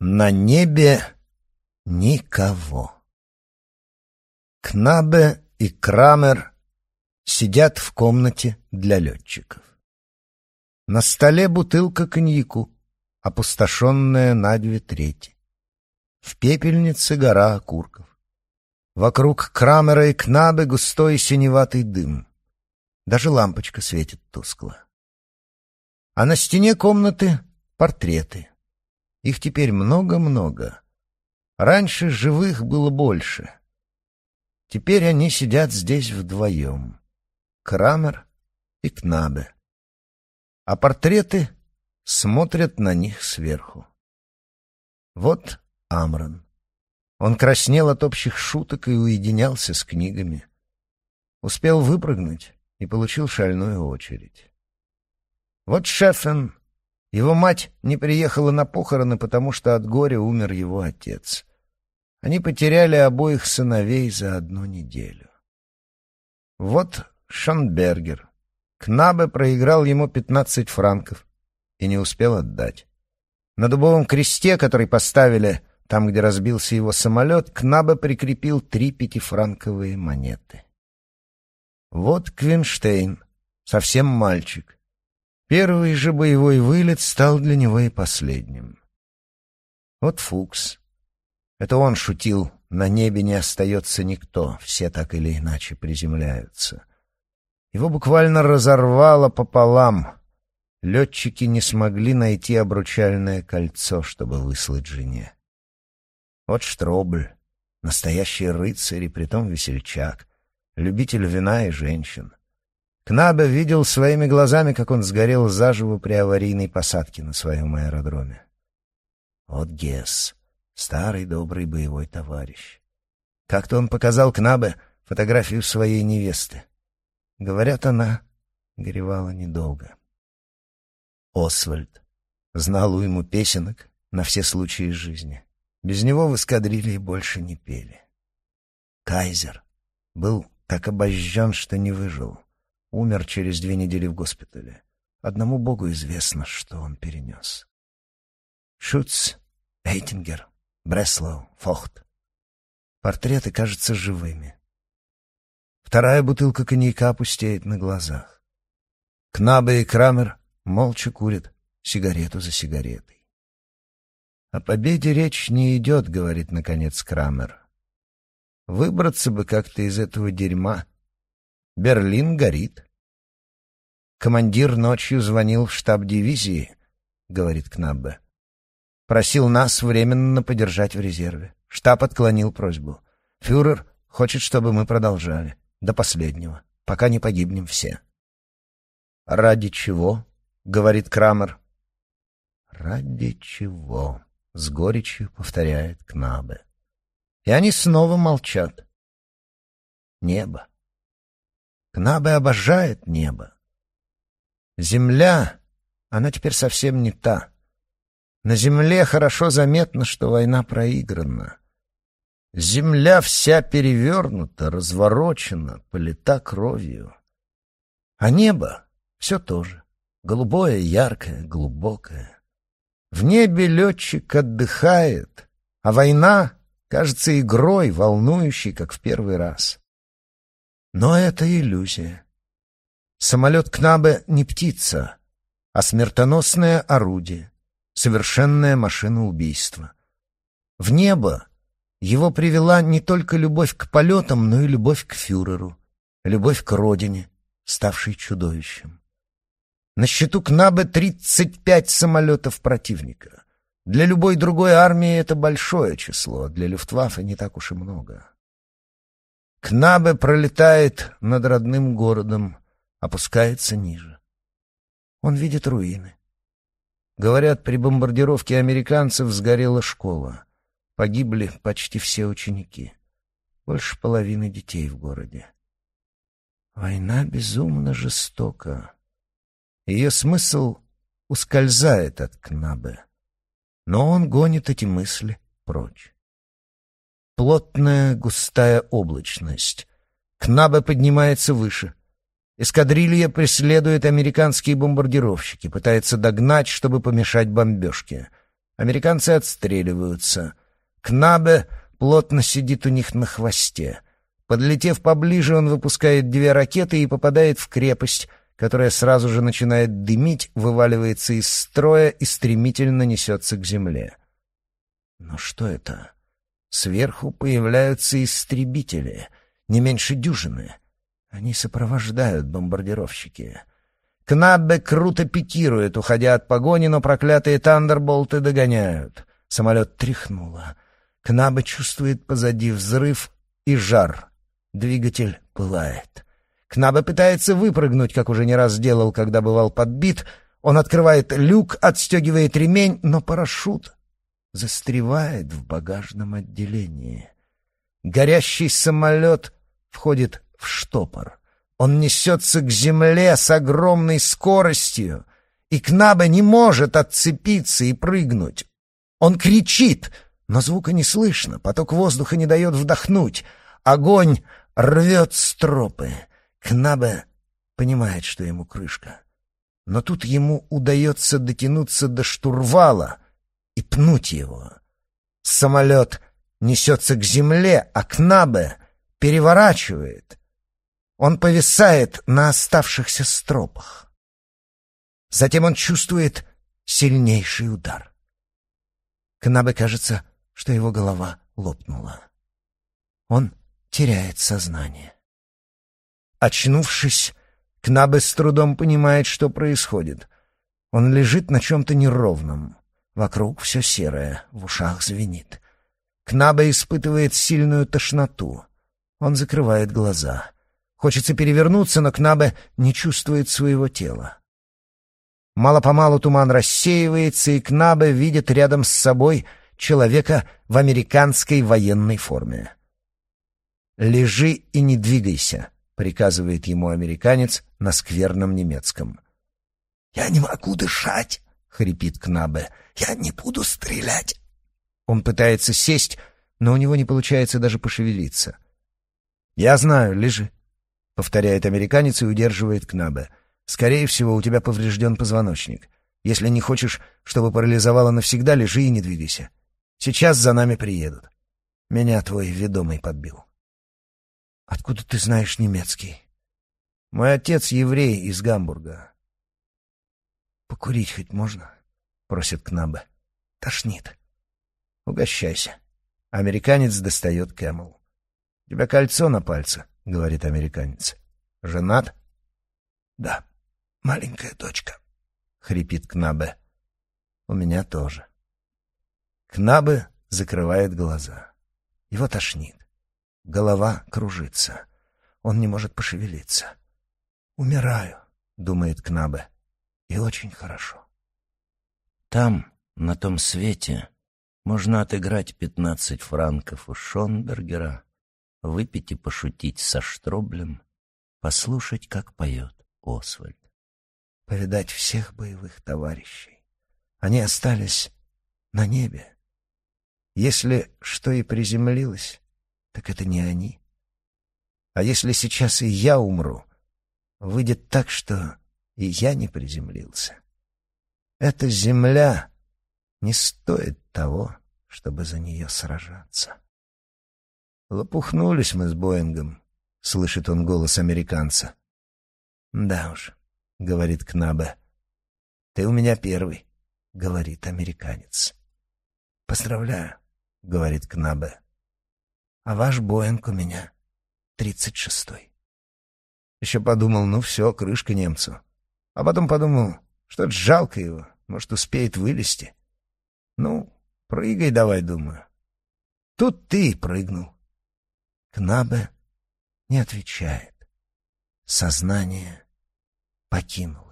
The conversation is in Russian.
На небе никого. Кнабе и Крамер сидят в комнате для летчиков. На столе бутылка коньяку, опустошенная на две трети. В пепельнице гора окурков. Вокруг Крамера и Кнабе густой синеватый дым. Даже лампочка светит тускло. А на стене комнаты портреты. Их теперь много-много. Раньше живых было больше. Теперь они сидят здесь вдвоем. Крамер и Кнабе. А портреты смотрят на них сверху. Вот Амрон. Он краснел от общих шуток и уединялся с книгами. Успел выпрыгнуть и получил шальную очередь. Вот Шеффен его мать не приехала на похороны, потому что от горя умер его отец. Они потеряли обоих сыновей за одну неделю. Вот Шонбергер. Кнабе проиграл ему пятнадцать франков и не успел отдать. На дубовом кресте, который поставили там, где разбился его самолет, Кнабе прикрепил три пятифранковые монеты. Вот Квинштейн, совсем мальчик. Первый же боевой вылет стал для него и последним. Вот Фукс. Это он шутил, на небе не остается никто, все так или иначе приземляются. Его буквально разорвало пополам. Летчики не смогли найти обручальное кольцо, чтобы выслать жене. Вот Штробль, настоящий рыцарь и притом весельчак, любитель вина и женщин. Кнабе видел своими глазами, как он сгорел заживо при аварийной посадке на своем аэродроме. Вот Гесс, старый добрый боевой товарищ. Как-то он показал Кнабе фотографию своей невесты. Говорят, она горевала недолго. Освальд знал у ему песенок на все случаи жизни. Без него в эскадрилье больше не пели. Кайзер был так обожжен, что не выжил. Умер через две недели в госпитале. Одному Богу известно, что он перенес. Шуц, Эйтингер, Бреслоу, Фохт. Портреты кажутся живыми. Вторая бутылка коньяка пустеет на глазах. Кнабе и Крамер молча курят сигарету за сигаретой. «О победе речь не идет», — говорит, наконец, Крамер. «Выбраться бы как-то из этого дерьма, Берлин горит. Командир ночью звонил в штаб дивизии, говорит Кнаббе. Просил нас временно подержать в резерве. Штаб отклонил просьбу. Фюрер хочет, чтобы мы продолжали. До последнего. Пока не погибнем все. «Ради чего?» — говорит Крамер. «Ради чего?» — с горечью повторяет Кнабе. И они снова молчат. Небо. Кнабе обожает небо. Земля, она теперь совсем не та. На земле хорошо заметно, что война проиграна. Земля вся перевернута, разворочена, полита кровью. А небо все то же. Голубое, яркое, глубокое. В небе летчик отдыхает, а война кажется игрой, волнующей, как в первый раз. Но это иллюзия. Самолет Кнабе не птица, а смертоносное орудие, совершенная машина убийства. В небо его привела не только любовь к полетам, но и любовь к фюреру, любовь к родине, ставшей чудовищем. На счету Кнабе 35 самолетов противника. Для любой другой армии это большое число, для Люфтваффе не так уж и много. Кнабе пролетает над родным городом, опускается ниже. Он видит руины. Говорят, при бомбардировке американцев сгорела школа. Погибли почти все ученики. Больше половины детей в городе. Война безумно жестока. Ее смысл ускользает от Кнабе. Но он гонит эти мысли прочь. Плотная густая облачность. Кнабе поднимается выше. Эскадрилья преследует американские бомбардировщики, пытается догнать, чтобы помешать бомбежке. Американцы отстреливаются. Кнабе плотно сидит у них на хвосте. Подлетев поближе, он выпускает две ракеты и попадает в крепость, которая сразу же начинает дымить, вываливается из строя и стремительно несется к земле. Но что это? Сверху появляются истребители, не меньше дюжины. Они сопровождают бомбардировщики. Кнаббе круто пикирует, уходя от погони, но проклятые тандерболты догоняют. Самолет тряхнуло. Кнаббе чувствует позади взрыв и жар. Двигатель пылает. Кнабе пытается выпрыгнуть, как уже не раз делал, когда бывал подбит. Он открывает люк, отстегивает ремень, но парашют застревает в багажном отделении. Горящий самолет входит в штопор. Он несется к земле с огромной скоростью, и Кнаба не может отцепиться и прыгнуть. Он кричит, но звука не слышно, поток воздуха не дает вдохнуть. Огонь рвет стропы. Кнабе понимает, что ему крышка. Но тут ему удается дотянуться до штурвала и пнуть его. Самолет несется к земле, а Кнабе переворачивает. Он повисает на оставшихся стропах. Затем он чувствует сильнейший удар. Кнабе кажется, что его голова лопнула. Он теряет сознание. Очнувшись, Кнабе с трудом понимает, что происходит. Он лежит на чем-то неровном. Вокруг все серое, в ушах звенит. Кнабе испытывает сильную тошноту. Он закрывает глаза. Хочется перевернуться, но Кнабе не чувствует своего тела. Мало-помалу туман рассеивается, и Кнабе видит рядом с собой человека в американской военной форме. «Лежи и не двигайся», приказывает ему американец на скверном немецком. «Я не могу дышать!» — хрипит Кнабе. «Я не буду стрелять!» Он пытается сесть, но у него не получается даже пошевелиться. «Я знаю, лежи», — повторяет американец и удерживает Кнабе. «Скорее всего, у тебя поврежден позвоночник. Если не хочешь, чтобы парализовало навсегда, лежи и не двигайся. Сейчас за нами приедут. Меня твой ведомый подбил». «Откуда ты знаешь немецкий?» «Мой отец еврей из Гамбурга». «Покурить хоть можно?» — просит Кнабе. «Тошнит». «Угощайся». Американец достает Camel. «У тебя кольцо на пальце», — говорит американец. «Женат?» «Да, маленькая дочка», — хрипит Кнабе. «У меня тоже». Кнабе закрывает глаза. Его тошнит. Голова кружится. Он не может пошевелиться. «Умираю», — думает Кнабе. «И очень хорошо». Там, на том свете, можно отыграть пятнадцать франков у Шонбергера, выпить и пошутить со Штроблем, послушать, как поет Освальд. Повидать всех боевых товарищей. Они остались на небе. Если что и приземлилось, так это не они. А если сейчас и я умру, выйдет так, что и я не приземлился. Эта земля не стоит того, чтобы за нее сражаться. Лопухнулись мы с Боингом, — слышит он голос американца. «Да уж», — говорит Кнабе. «Ты у меня первый», — говорит американец. «Поздравляю», — говорит Кнабе а ваш Боинг у меня тридцать шестой. Еще подумал, ну все, крышка немцу. А потом подумал, что жалко его, может, успеет вылезти. Ну, прыгай давай, думаю. Тут ты прыгнул. Кнабе не отвечает. Сознание покинул.